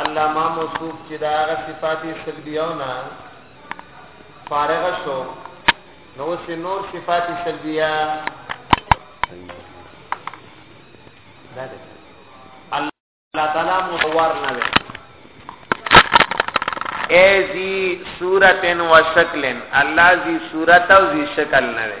الله ما موصوف چې دا هغه صفات سلبیو نه فارغ شو نو اوس نور صفات سلبیه دا ده الله تعالی مدور نه ده ایزی صورتن و شکلن الله زی صورت او زی شکل نه ده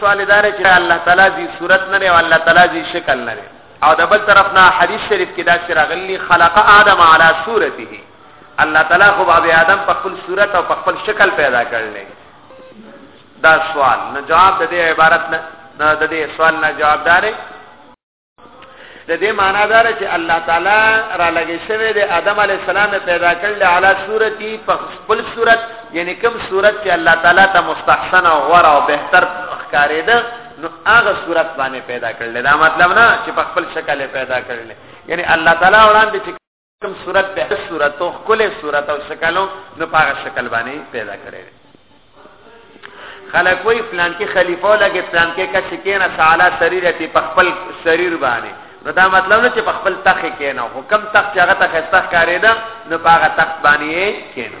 سوال دار چې الله تعالی زی صورت نه او الله تعالی زی شکل نه او د بل طرف نه حدیث شریف کې دا چې راغلی خلق آدم علی صورته الله تعالی خو باب آدم په خپل صورت او په خپل شکل پیدا کړل دا سوال نه جواب د دې عبارت نه د دې سوال نه جواب دارې د دې معنا دا ده چې الله تعالی را لګې شوی د آدم علی السلام پیدا کړل علی صورتي په خپل صورت یعنی کوم صورت چې الله تعالی ته مستحسن او غوړ او بهتر ښکارېده نو هغه صورت باندې پیدا کړل دا مطلب نه چې په خپل شکل پیدا کړل یعنی الله تعالی وړاندې چې کوم صورت به صورت او خپل صورت او شکلو نو پاغه شکل باندې پیدا کړي خلک وای فلان کې خلیفہ لګي فلان کې کس کېنا سالا سریر ته په خپل سریر باندې نو دا مطلب نه چې په خپل تخ کېنا حکم تخ چې هغه تخ استخ کاری ده نو پاغه تخت باندې کېنا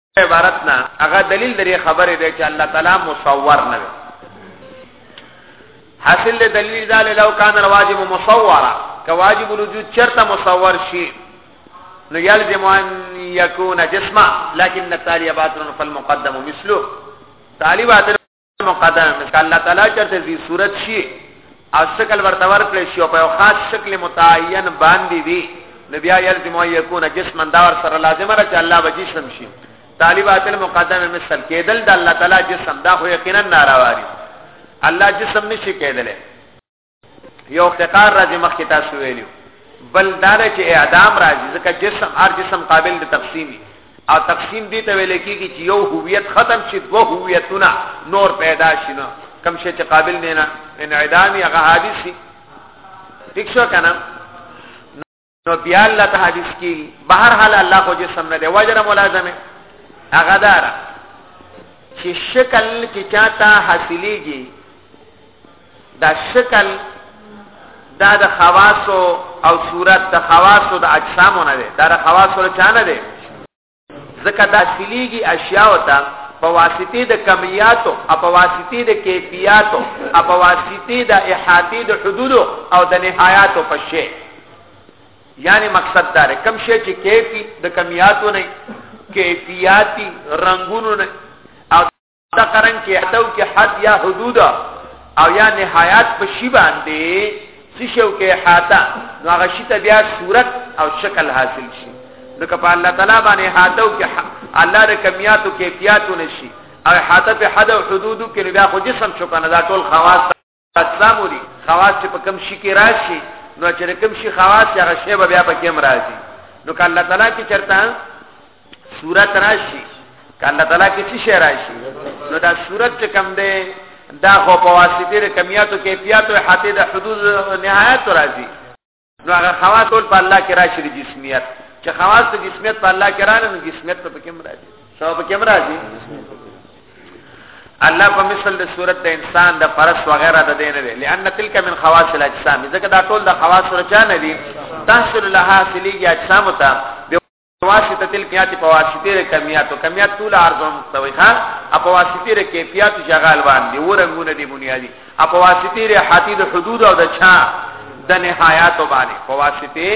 عبارت نه هغه دلیل لري خبره ده چې الله تعالی مصور نه دی حاصل له دلیل دا لو کان الواجب مصورا که واجب الوجود چرته مصور شي نو یلزم ان یکون جسما لكن التالي باطل فالمقدم مثله طالبات مقدم ان شاء الله تعالی چرته دې صورت شي او شکل ورته ورکړي شي او په خاص شکل متعین باندې وي نو بیا یلزم ان یکون جسما دا ور سره لازم را چې الله وجی شم شي طالبات المقدم مثل کېدل د الله تعالی جسم دا خو یقینا ناراواري الله جسم نشي کېدلی یو افتقار راځي مخکې تاسو ویلو بل دا چې اعدام راځي ځکه جسم هر جسم قابل د تقسیمي او تقسیم دي ته ویل کېږي چې یو هویت ختم شي دوه هویتونه نور پیدا شي نو کم شي چې قابل نه انعدامي هغه حادثي ٹھیک شو کنه نو بیا الله ته حدیث کی بهر حال الله خو جسم نه دی وجره ملازمه هغه دار چې شکل کې چاته حاصلېږي دا شکل دا د خواصو او صورت د خواصو د اجسامو نه دی دا د خواصو له چانه دی ځکه داخليږي اشیاء ته په واسطه د کمیاتو او په واسطه د کیفیاتو او په واسطه د احاطه د حدود او د نهایاتو په شی یعنی مقصد دا دی کم شی چې کیفی د کمیاتو نه کیفیاتی رنگونو نه دا قرن کې حدو کې حد یا حدود او یا نهایت په شی باندې څه شو کې حاته نو هغه شی ته بیا صورت او شکل حاصل شي نو که په الله تعالی باندې حدو کې الله د کمیات او کیفیت نشي او حاته په حد او حدود کې بیا خو جسم شو کنه دا ټول خواص اسلام ولي خواص چې په کوم شي کې راشي نو چې کوم شي خواص هغه شی به بیا په کوم راځي نو که الله تعالی کې چرته صورت راشي که الله تعالی کې څه شی راشي نو دا صورت چې کوم دی دا خو په واسطه د کمیاتو کیفیت او حتی د حدود نهایت راځي نو هغه خواص ټول په الله کې راشي د جسمیت چې خواص د جسمیت په الله کې رانه نو جسمیت په کوم راځي سو په کوم راځي الله په مثل د صورت د انسان د فرس وغیرہ د دین دی لئن تلک من خواص الاجسام ځکه دا ټول د خواص رچا نه دي تحصل لها سلیږي اجسام ته واسطه تل کیات په واسطه ر کمیات او کمیات ټول عرض او مستوی ها په واسطه ر کیفیت شغال باندې ورنګونه دی بنیادی په واسطه ر حتی د حدود او د چا د نهایت باندې په واسطه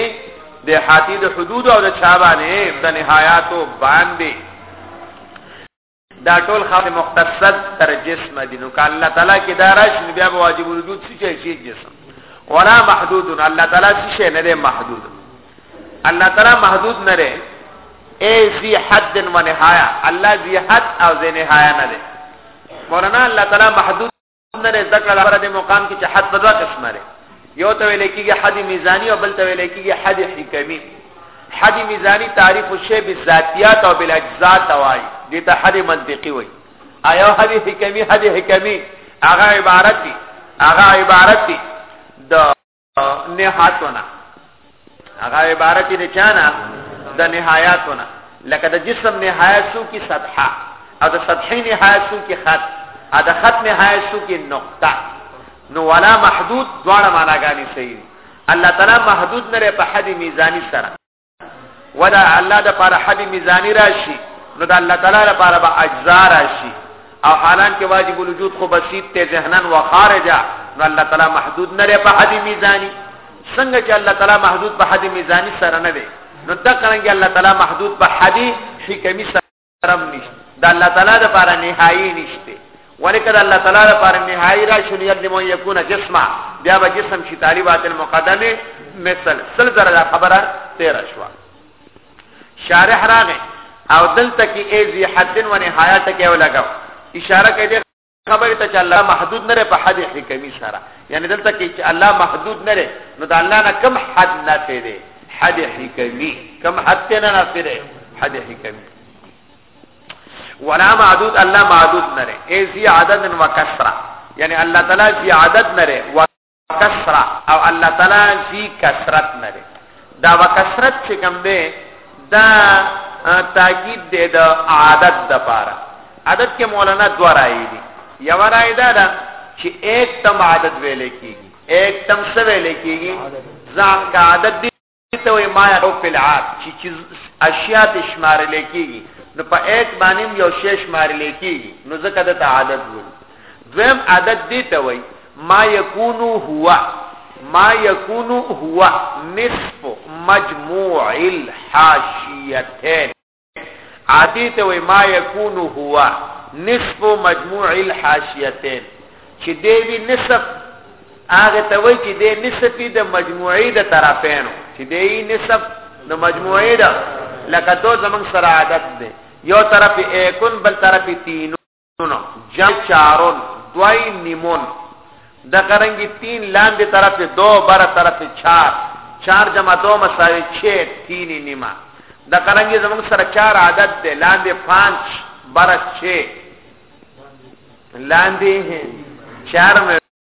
د حتی د حدود او د چا باندې د نهایت باندې دا ټول خاص مختصد تر جسم دي نو که الله تعالی کې دا راشي نو بیا به واجب الوجود څه شي شي جسم ولا محدود الله تعالی څه شي نه دی محدود الله تعالی محدود نه دی ای ذی حد و نهایه الله ذی حد او ذی نهایه نه دی مولانا الله تعالی محدود نه زده کړه لپاره د مقام کې چې حد په دوه قسمه لري یو ته ویل کېږي حد میزانی او بل ته ویل کېږي حد حکمی حد میزانی تعریف شی بالذاتیات او بالاجزاء توای دې ته حد منطقي وایي آیا حد حکمی حد حکمی هغه عبارت دی هغه عبارت دی د نهاتونه هغه عبارت دي چانه د نهایاتونه لکه د جسم نهایت شو کی سطحه او د سطحې نهایت شو کی خط ا د خط نهایت شو کی نقطه نو ولا محدود دواړه معناګانی صحیح الله تعالی محدود نه په حد میزانی سره ودا الله د پاره حبي میزانی راشي نو د الله تعالی لپاره به اجزا راشي او حالان کې واجب الوجود خو بسيط ته ذهنن و خارجا نو الله تعالی محدود نه لري په حبي میزانی څنګه چې الله تعالی محدود په حبي میزانی سره نه دی نو دا څنګه الله تعالی محدود په حبي حکمی سره رم نشته د الله تعالی د پاره نهایی نشته ولی کده الله تعالی د پاره نهایی را شو نیت دی مو یکونه جسمه بیا به جسم شي طالبات المقدمه مثل سل زره خبره 13 شو شارح راغه او دلته کې ایزی حدن و نهایت کې ولګاو اشاره کوي خبره ته چې الله محدود نه لري په حد حکمی سره یعنی دلته کې چې الله محدود نه لري نو د الله نه کم حد نه پیری حد حکمی کم حد ته نه نه پیری حد حکمی ولا معدود الله معدود نه لري ای زی عدد و کثره یعنی الله تعالی زی عدد نه لري کسره او الله تعالی جی کثرت نه ده دا وکثرت چې کوم ده دا تاکید ده د عادت د پاره عادت کې مولانا دوه راي دي یو راي دا ده چې ایک تم عادت ویلې کیږي ایک تم څه ویلې کیږي ځان کا عادت ته وي ما او په العاد چې چې اشیاء ته شمارل کېږي نو په یک باندې یو شی شمارل کېږي نو ځکه د عدد وي دویم عدد دی ته وي ما یکون هو ما یکون هو نصف مجموع الحاشیتین عادی ته وای ما یکون هو نصف مجموع الحاشیتین چې دی وی نصف هغه ته وای چې دی نصف د مجموعې د طرفینو چې دی نصف د مجموعې د لکه دو زمنګ سره عادت دی یو طرف ایکون بل طرف تینو نو جچارون دوی نیمون د غرنګ تین لاندې طرف دو بر طرف چار چار جمع دو مساوي 6 تین نیمه د غرنګ زمون سره چار عدد دی لاندې 5 بر 6 لاندې 4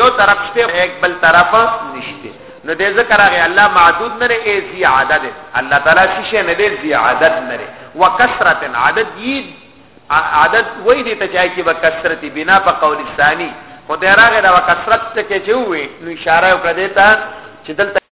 یو طرف شته یک بل طرف نشته نو دې ذکر هغه الله معدود نه ای زی عدد الله تعالی شیشه نه دی زی عدد نه وکثرت عدد یی عدد وای دي ته چای کې وکثرت بنا په قول ثانی خدای راغه دا وکثرت ته کې چې وې نو اشاره وکړه دیتا چې دلته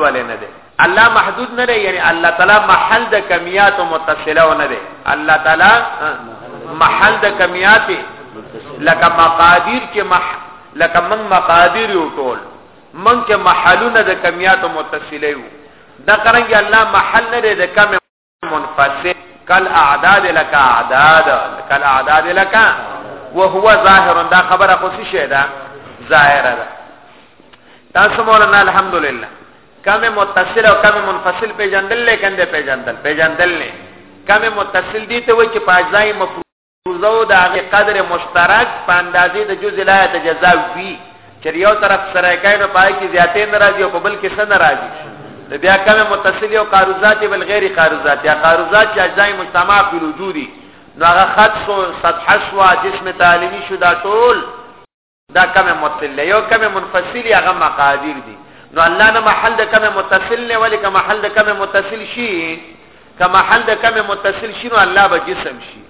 ولې نه دی الله محدود نه دی یعنی الله تعالی محل د کمیات متصله نه دی الله تعالی محل د کمیات لکه مقادیر کې مح لکه من مقادیر یو ټول من کې محلونه د کمیات متصله یو دا قرنګ الله محل نه دی د کم منفصل کل اعداد لك اعداد کل اعداد لك وهو ظاهر دا خبره خو څه شه ده ظاهره ده تاسو مولانا الحمدلله کم متصل او کم منفصل پیجندل لیکن دې پیجندل پیجندل نه کم متصل دي ته و چې پاجزای مفروض جزو د هغه قدر مشترک په اندازې د جز لا تجزا وی چې یو طرف سره کاینو پای کې زیاتې ناراضي او په بل کې څه ناراضي نو بیا کوم متصل او قارضات بل غیر قارضات یا قارضات چې اجزاء مجتمع په وجودي نو هغه خط سو سطح شو جسم تعلیمی شو دا ټول دا کمه متصل له یو کمه منفصل هغه مقادیر دي نو الله نه محل د کمه متصل نه ولی کمه محل د کمه متصل شي کمه محل د کمه متصل شي نو الله به جسم شي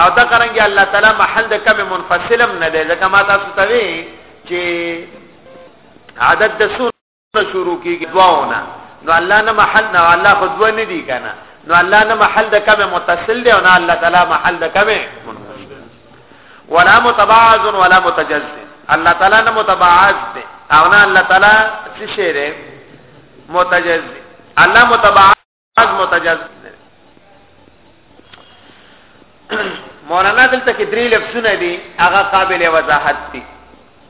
او دا قرانګي الله تعالی محل د کمه منفصلم نه دی ځکه ما تاسو ته وی چې عدد د سور شروع کیږي دواونه نو الله نه محل نه الله خو دوه نه دی کنه نو الله نه محل د کمه متصل دی او نه الله تعالی محل د کمه منفصل ولا متباعد ولا متجز الله تعالی نه متباعد دی او نه الله تعالی څه شی دی متجز الله متباعد از متجاز مولانا دلته کې درې لفظونه دي هغه قابل وضاحت دي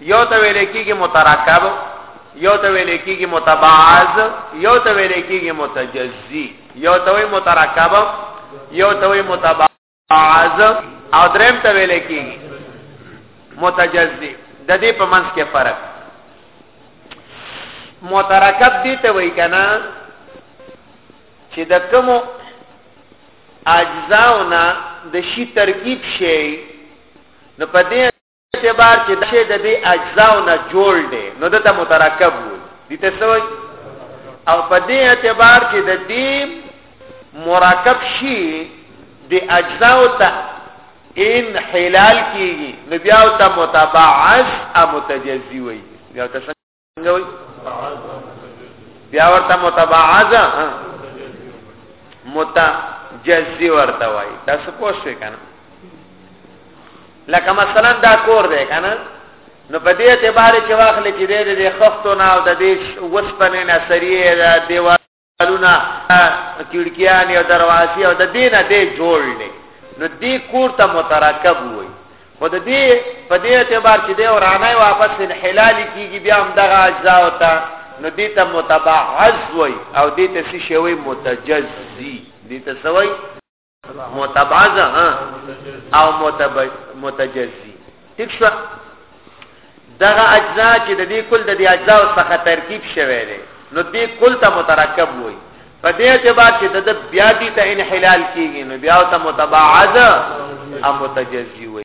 یو ته ویل کېږي متراکب یو ته ویل کېږي متباعز یو ته ویل کېږي متجزي یو ته وی متراکب یو ته وی متباعز عازم او دریم ته ویل کیږي متجزی د دې په منځ کې فرق مترکب دي ته وای کنه چې د کوم اجزاونه د شی ترکیب شي نو په دې اعتبار چې دا شی د دې اجزاو نه جوړ دی نو د ته مترکب وي دي ته سوي او په دې اعتبار چې د دې مرکب شي د اجزاو ته ان حلال کیږي نو بیا ته متبعث او متجزي وي بیا ته څنګه وي بیا ورته متبعض متجزي ورته وای تاسو پوه شئ کنه لکه مثلا دا کور دی کنه نو په دې اعتبار چې واخلې چې دې دې خختو نه او د دې وسپنې نه سریه دا دیوال کلونه کړکیان او دروازې او د دینه دې جوړ لې نو دې کور ته مترکب وای خو د دې په دې اعتبار چې دې ورانه واپس انحلال کیږي بیا هم دغه اجزا وتا نو دې ته متبعز وای او دې ته شي وای متجزي دې ته سوای متبعزه او متجزي ٹھیک شو دغه اجزا چې د دې کل د دې اجزا څخه ترکیب شوی دی نو دې کل ته مترکب وایي په دې اعتبار چې د بیا دي ته انحلال کیږي نو بیا ته متبعزه او متجزي وایي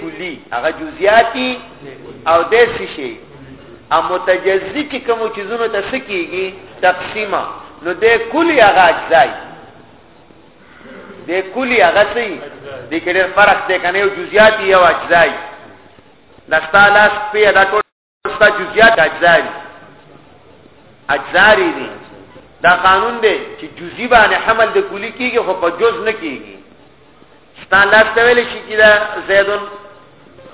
کلی هغه جزئیاتی او د څه شي ا متجزی چې کوم چیزونو ته سکیږي تقسیمه نو د کلی هغه اجزای د کلی هغه سي د کډر فرق د کنه یو جزئیاتی او اجزای دستا لاس په دا ټول ستا جزئیات اجزاری اجزاری دي دا قانون دی چې جزئی باندې حمل د کلی کیږي خو په جز نه کیږي ستا لاس ته ویل شي چې دا زیدون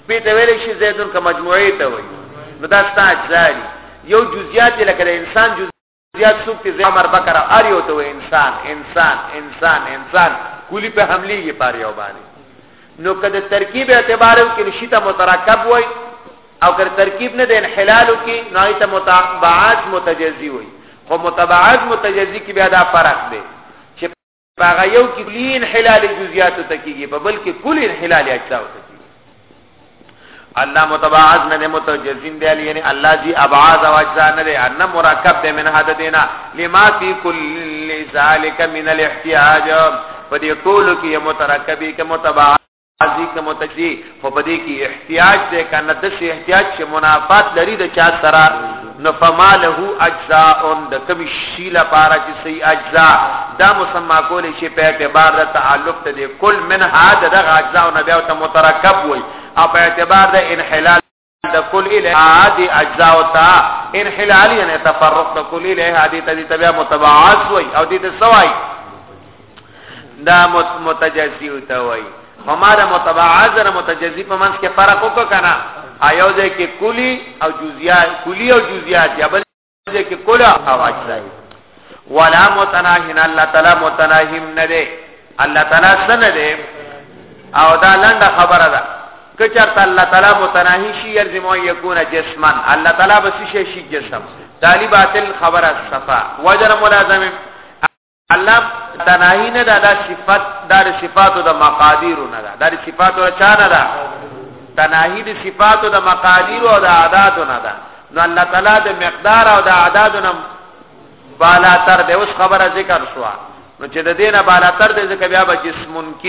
په ته ویل شي زیدون که مجموعه ته وایي نو دا ستا اجزاری یو جزئیات لکه د انسان جز بیا څوک چې زمر بکر ار یو ته انسان انسان انسان انسان کلی په حمله یې پاره یو باندې نو کله ترکیب اعتبار کې نشیته مترکب وای او کله ترکیب نه د انحلال کې نه ایت متبعات متجزی وای خو متبعات متجزی کې بیا دا فرق دی په هغه یو کې کلی انحلال جزئیات ته کیږي په بل کې کلی انحلال اجزا ته کیږي الله متباعد نه متجزین دی یعنی الله جی ابعاد او اجزا نه دی ان مرکب دی من حد دینا لما فی کل ذالک من الاحتیاج په دې ټولو کې مترکبی کې متباعد ازي کوم تکي خو په دې کې احتیاج دې کنه د شي احتیاج چې منافات لري د چا سره نو فما له اجزاء د کوم شي لپاره چې سي اجزاء دا مسما کولې شي په اعتبار د تعلق ته دې کل من هاذ د اجزاء نه بیا ته مترکب وي او په اعتبار د انحلال د کل اله دي اجزاء او تا انحلال یعنی تفرق د کل اله دي ته تبع متبعات وای او دي ته سوای دا متجزی او تا وای هماره متبعات سره متجزی په منځ کې فرق وکړه کنه ایو ځای کې کلی او جزئیات کلی او جزئیات یا بل دې کې کوله اواز دی ولا متناهن الله تعالی متناهم نه دی الله تعالی سن دی او دا لنډه خبره ده کچرت الله تعالی متناهی شي يلزم ان يكون جسما الله تعالی بس شي شي جسم طالبات الخبر الصفا وجر ملازم الله تناهی نه دا, دا صفات دا صفاتو د مقادیر نه دا دا صفاتو چا نه دا تناهی د صفاتو د مقادیر او د عادات نه دا نو الله تعالی د مقدار او د عادات نه بالا تر د اوس خبره ذکر شو نو چې د دینه بالا تر د ذکر بیا به جسمون کې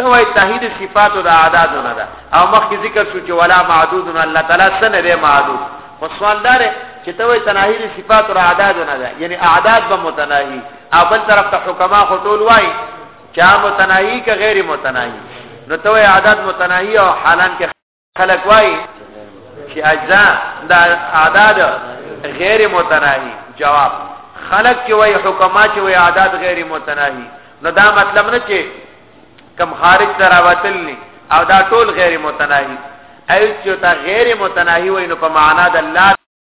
ته وای تهید صفات او د اعداد نه ده او مخکې ذکر شو چې ولا معدود الله تعالی سن دی معدود خو سوال دار چې ته وای تناهید صفات او اعداد نه ده یعنی اعداد به متناهی او بل طرف ته حکما خو ټول وای چا متناهی که غیر متناهی نو ته وای اعداد متناهی او حالان کې خلک وایي چې اجزا د اعداد غیر متناهي جواب خلک چې وایي حکما چې وایي اعداد غیر متناهي نو دا مطلب نه چې کم خارج تراوتل نه او دا ټول غیر متناهي ایت چې تا غیر متناهي وای نو په معنا د الله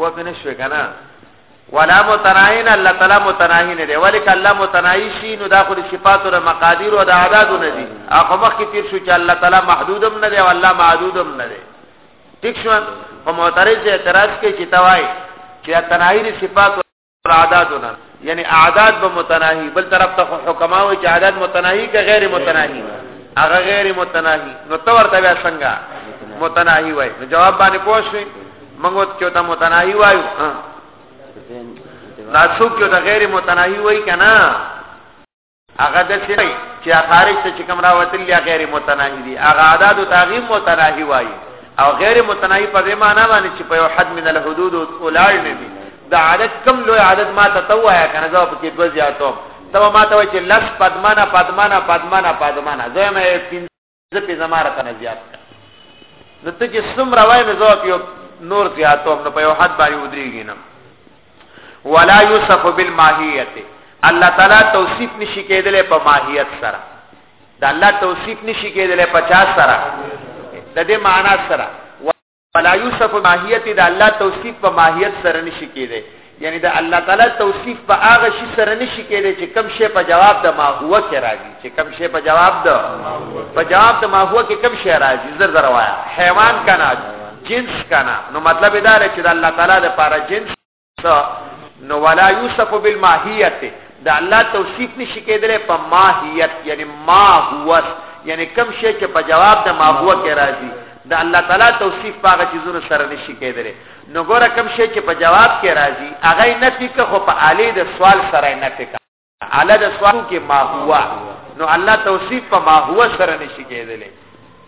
پوه پنه شوې کنه ولا متناهین الله تعالی متناهی نه دی ولیک الله متناهی شي نو دا خو د صفات او مقادیر او د اعداد نه دي هغه مخ کې تیر شو چې الله تعالی محدودم نه دی او الله معدودم نه دی ټیک شو په معترض اعتراض کې چې توای چې تناهی صفات اعدادنا یعنی اعداد به متناهی بل طرف ته حکما وی چې اعداد متناهی که غیر متناهی هغه غیر متناهی نو تو ورته بیا څنګه متناهی وای نو جواب باندې پوښی منګو چې ته متناهی وایو دا څوک چې غیر متناهی وای کنه هغه د سړي چې خارج ته چې کوم راوتل یا غیر متناهی دي هغه عادت او تعظیم متناهی وایي او غیر متناهی په دې معنی باندې چې په یو حد من الحدود او لاړ نه دي د عادت کم لوی عادت ما ته توایا کنه زه په کې دوه زیاتوم ته ما ته وای چې لس پدمانه پدمانه پدمانه پدمانه زه مې زه په زما راته نه زیات کړ نو ته چې څومره وای نو زه په نور زیاتوم نو په یو حد باندې ودرېږي نه ولا یوسف بالماهیت الله تعالی توصیف نشي کېدلی په ماهیت سره د الله توصیف نشي کېدلی په چا سره د دې معنا سره فلا یوسف ماهیت د الله توصیف په ماهیت سره نشي کېدی یعنی د الله تعالی توصیف په هغه شی سره نشي کېدی چې کم شی په جواب د ما هو کې راځي چې کم شی په جواب د په جواب د ما هو کې کم شی راځي زر زر وایا حیوان کنا جنس کنا نو مطلب دا چې د الله تعالی لپاره جنس نو ولا یوسف بالماهیت دا الله توصیف نشي کېدلی په ماهیت یعنی ما هو یعنی کم شی چې په جواب د ما هو کې راځي دا الله تعالی توصیف پاغه چیزونو سره نشي کېدلی نو ګوره کم شی چې په جواب کې راځي هغه نه پکې خو په عالی د سوال سره نه پکې اعلی د سوال کې ما هو نو الله توصیف په ما هو سره نشي کېدلې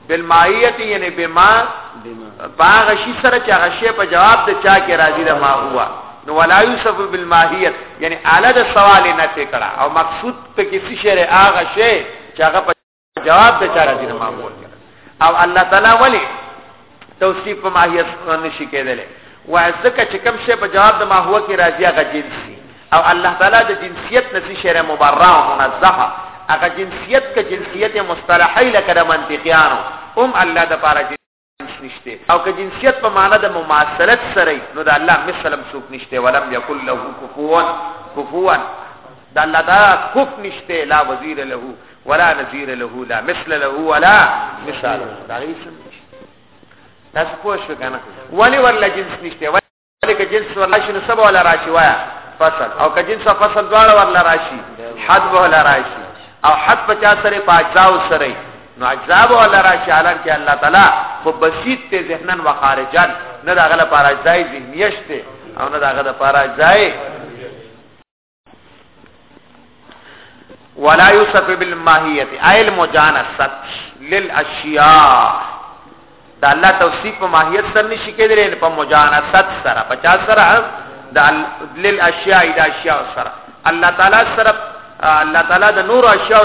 بالمایت یعنی بما باغ شي سره چې هغه شی په جواب د چا کې راځي د ما هو نو ولا یوسف بالماهیت یعنی اعلی د سوال نه تکړه او مقصود ته کې شی هغه شی چې هغه جواب د چاره دي معمول او الله تعالی ولی توصیف په ماهیت نشي کېدل و ځکه چې کوم شی په جواب د ما هو کې راځي هغه جنسي او الله تعالی د جنسیت نسی شعر مبرع او منزهه هغه جنسیت کې جنسیت مصطلحي لکه د منطقيانو هم الله د پاره نشته او که جنسیت په معنی د مماثلت سره نو د الله مثلم څوک نشته ولم یکل له کفوا کفوا د الله دا کف نشته لا وزیر له ولا نذیر له لا مثل له ولا مثال دا هیڅ نشته تاسو پوه شئ کنه ولی ورله جنس نشته ولی که جنس ورلاشی نو سبا ولا راشی وایا فصل او که جنس فصل دواړه ورلا راشی حد ولا راشی او حد پچا سره پاجزاو سره نو عذاب ولا راشی عالم کې الله تعالی خو بسیط ته ذهنن و خارجن نه دا غل پارا ځای ذهنیشته او نه دا غل پارا ځای ولا يوصف بالماهيه اي المجانست للاشياء دا الله توصيف په ماهیت سره نشي کېدلی په مجانست سره په چا سره د للاشیاء د اشیاء سره الله تعالی سره الله تعالی د نور اشیاء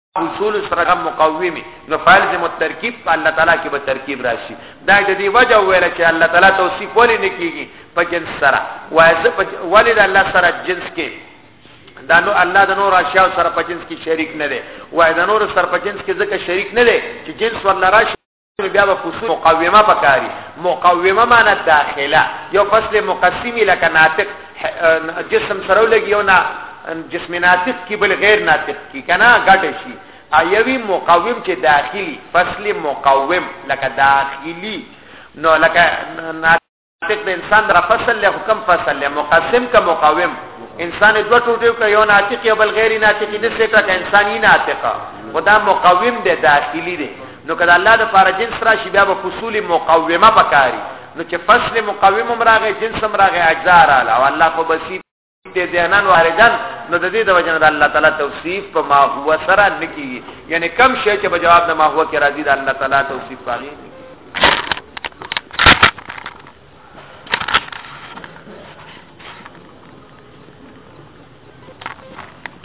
اصول سره مقومي نو فالزم الترکیب په الله تعالی کې به ترکیب راشي دا د دې وجه ویل چې الله تعالی توصیف ولې نه کیږي په جنس سره وایزه ولې د الله سره جنس کې دا نو الله د نور اشیاء سره په جنس کې شریک نه دی وای د نور سره په جنس کې ځکه شریک نه دی چې جنس ورنه راشي بیا به فصول مقومه پکاري مقومه معنی داخله یو فصل مقسمی لکه ناطق جسم سره لګي او نه جسم ناطق کی بل غیر ناطق کی کنه غټ شي ایوی مقوم چې داخلي فصل مقوم لکه داخلي نو لکه ناطق د انسان د فصل له حکم فصل له مقسم کا مقاوم انسان دو ټوټو کې یو ناطق یو بل غیر ناطق دې څه ټکه انساني ناطق خدا مقاوم دی داخلي دی نو کله الله د فار جنس راشي بیا په فصول مقاومه پکاري نو چې فصل مقاوم راغی جنس راغی اجزا رااله او الله خو بصیر دې ځانان واردن نو د دې د وجنه د الله تعالی توصیف په ما هو سره نکیږي یعنی کم شی چې په جواب د ما هو کې راځي د الله تعالی توصیف پالي